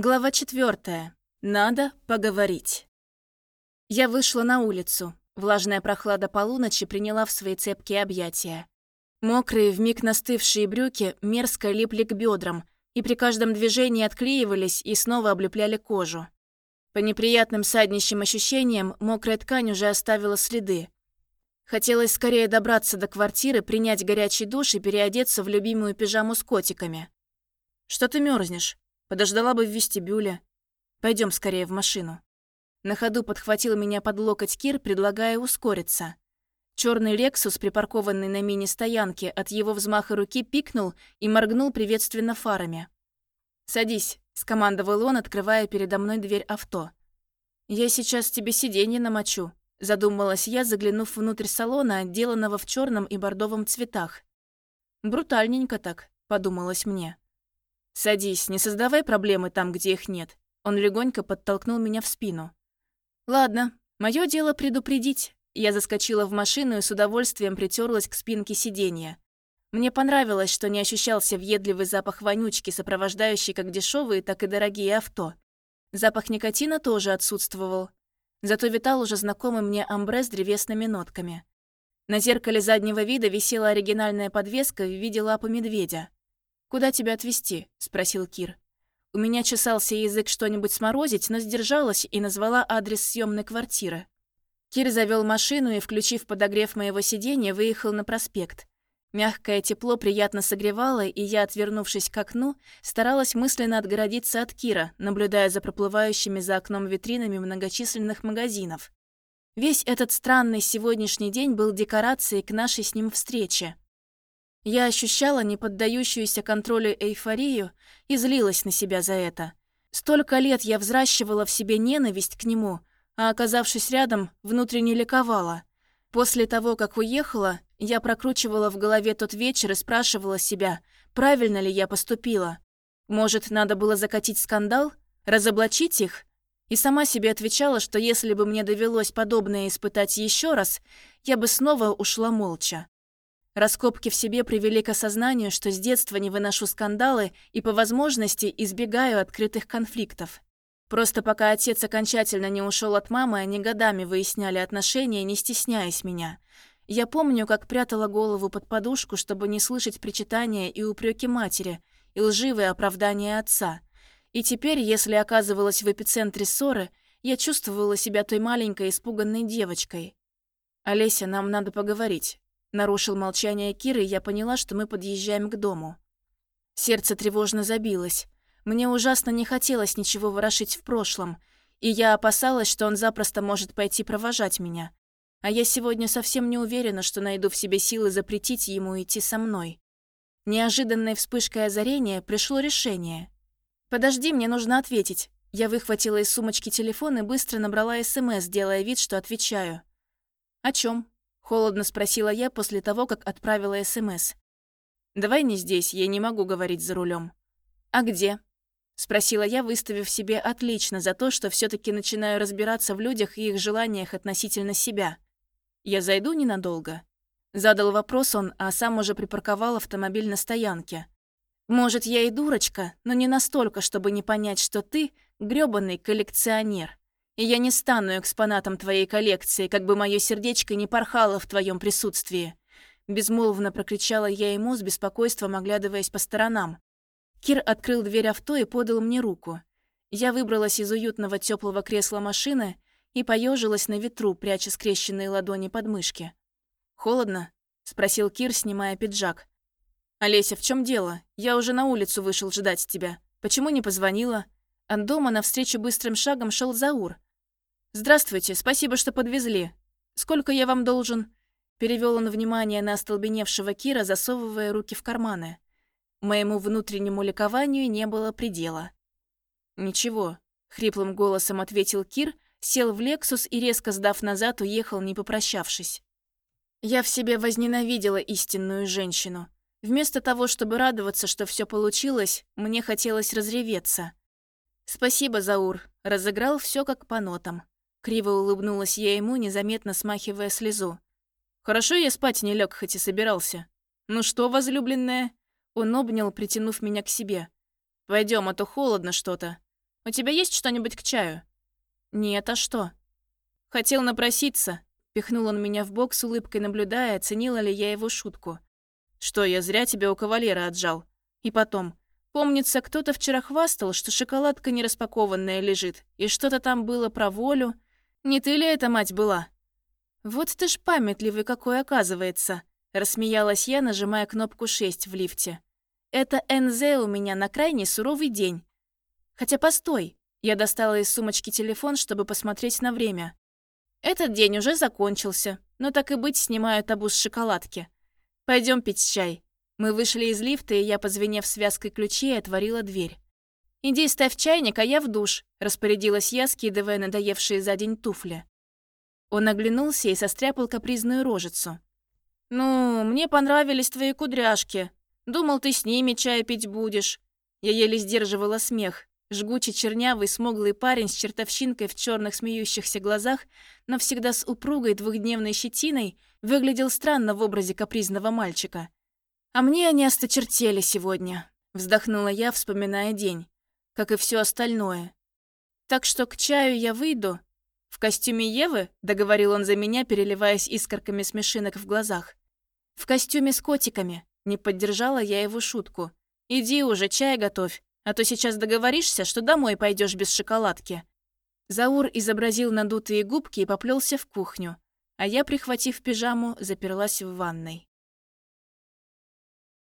Глава четвертая. Надо поговорить. Я вышла на улицу. Влажная прохлада полуночи приняла в свои цепкие объятия. Мокрые, вмиг настывшие брюки мерзко липли к бедрам и при каждом движении отклеивались и снова облепляли кожу. По неприятным саднищим ощущениям мокрая ткань уже оставила следы. Хотелось скорее добраться до квартиры, принять горячий душ и переодеться в любимую пижаму с котиками. «Что ты мерзнешь? Подождала бы в вестибюле. Пойдем скорее в машину. На ходу подхватил меня под локоть Кир, предлагая ускориться. Черный Лексус, припаркованный на мини-стоянке, от его взмаха руки пикнул и моргнул приветственно фарами. «Садись», — скомандовал он, открывая передо мной дверь авто. «Я сейчас тебе сиденье намочу», — задумалась я, заглянув внутрь салона, отделанного в черном и бордовом цветах. «Брутальненько так», — подумалось мне. «Садись, не создавай проблемы там, где их нет». Он легонько подтолкнул меня в спину. «Ладно, мое дело предупредить». Я заскочила в машину и с удовольствием притерлась к спинке сиденья. Мне понравилось, что не ощущался въедливый запах вонючки, сопровождающий как дешевые, так и дорогие авто. Запах никотина тоже отсутствовал. Зато витал уже знакомый мне амбре с древесными нотками. На зеркале заднего вида висела оригинальная подвеска в виде лапы медведя. «Куда тебя отвезти?» – спросил Кир. У меня чесался язык что-нибудь сморозить, но сдержалась и назвала адрес съемной квартиры. Кир завел машину и, включив подогрев моего сиденья, выехал на проспект. Мягкое тепло приятно согревало, и я, отвернувшись к окну, старалась мысленно отгородиться от Кира, наблюдая за проплывающими за окном витринами многочисленных магазинов. Весь этот странный сегодняшний день был декорацией к нашей с ним встрече. Я ощущала неподдающуюся контролю эйфорию и злилась на себя за это. Столько лет я взращивала в себе ненависть к нему, а оказавшись рядом, внутренне ликовала. После того, как уехала, я прокручивала в голове тот вечер и спрашивала себя, правильно ли я поступила. Может, надо было закатить скандал, разоблачить их? И сама себе отвечала, что если бы мне довелось подобное испытать еще раз, я бы снова ушла молча. Раскопки в себе привели к осознанию, что с детства не выношу скандалы и по возможности избегаю открытых конфликтов. Просто пока отец окончательно не ушел от мамы, они годами выясняли отношения, не стесняясь меня. Я помню, как прятала голову под подушку, чтобы не слышать причитания и упреки матери, и лживые оправдания отца. И теперь, если оказывалась в эпицентре ссоры, я чувствовала себя той маленькой испуганной девочкой. «Олеся, нам надо поговорить. Нарушил молчание Киры, и я поняла, что мы подъезжаем к дому. Сердце тревожно забилось. Мне ужасно не хотелось ничего ворошить в прошлом, и я опасалась, что он запросто может пойти провожать меня. А я сегодня совсем не уверена, что найду в себе силы запретить ему идти со мной. Неожиданной вспышкой озарения пришло решение. «Подожди, мне нужно ответить». Я выхватила из сумочки телефон и быстро набрала СМС, делая вид, что отвечаю. «О чем? Холодно спросила я после того, как отправила СМС. «Давай не здесь, я не могу говорить за рулем. «А где?» Спросила я, выставив себе отлично за то, что все таки начинаю разбираться в людях и их желаниях относительно себя. «Я зайду ненадолго?» Задал вопрос он, а сам уже припарковал автомобиль на стоянке. «Может, я и дурочка, но не настолько, чтобы не понять, что ты — грёбаный коллекционер и я не стану экспонатом твоей коллекции, как бы мое сердечко не порхало в твоем присутствии». Безмолвно прокричала я ему с беспокойством, оглядываясь по сторонам. Кир открыл дверь авто и подал мне руку. Я выбралась из уютного теплого кресла машины и поежилась на ветру, пряча скрещенные ладони под мышки. «Холодно?» — спросил Кир, снимая пиджак. «Олеся, в чем дело? Я уже на улицу вышел ждать тебя. Почему не позвонила?» От дома навстречу быстрым шагом шел Заур. «Здравствуйте, спасибо, что подвезли. Сколько я вам должен?» Перевел он внимание на остолбеневшего Кира, засовывая руки в карманы. Моему внутреннему ликованию не было предела. «Ничего», — хриплым голосом ответил Кир, сел в «Лексус» и, резко сдав назад, уехал, не попрощавшись. Я в себе возненавидела истинную женщину. Вместо того, чтобы радоваться, что все получилось, мне хотелось разреветься. «Спасибо, Заур», разыграл все как по нотам. Криво улыбнулась я ему, незаметно смахивая слезу. «Хорошо я спать не лег, хоть и собирался. Ну что, возлюбленная?» Он обнял, притянув меня к себе. Пойдем, а то холодно что-то». У тебя есть что-нибудь к чаю?» «Нет, а что?» «Хотел напроситься», — пихнул он меня в бок с улыбкой, наблюдая, оценила ли я его шутку. «Что, я зря тебя у кавалера отжал? И потом, помнится, кто-то вчера хвастал, что шоколадка нераспакованная лежит, и что-то там было про волю. Не ты ли эта мать была?» «Вот ты ж памятливый какой оказывается», — рассмеялась я, нажимая кнопку 6 в лифте. «Это НЗ у меня на крайне суровый день. Хотя постой, я достала из сумочки телефон, чтобы посмотреть на время. Этот день уже закончился, но так и быть снимаю табу с шоколадки. Пойдем пить чай. Мы вышли из лифта, и я, позвенев связкой ключей, отворила дверь. «Иди ставь чайник, а я в душ», — распорядилась я, скидывая надоевшие за день туфли. Он оглянулся и состряпал капризную рожицу. «Ну, мне понравились твои кудряшки. Думал, ты с ними чай пить будешь». Я еле сдерживала смех. Жгучий, чернявый, смуглый парень с чертовщинкой в черных смеющихся глазах, но всегда с упругой двухдневной щетиной, выглядел странно в образе капризного мальчика. «А мне они осточертели сегодня», — вздохнула я, вспоминая день, как и все остальное. «Так что к чаю я выйду». «В костюме Евы?» — договорил он за меня, переливаясь искорками смешинок в глазах. «В костюме с котиками», — не поддержала я его шутку. «Иди уже, чай готовь» а то сейчас договоришься, что домой пойдешь без шоколадки». Заур изобразил надутые губки и поплелся в кухню, а я, прихватив пижаму, заперлась в ванной.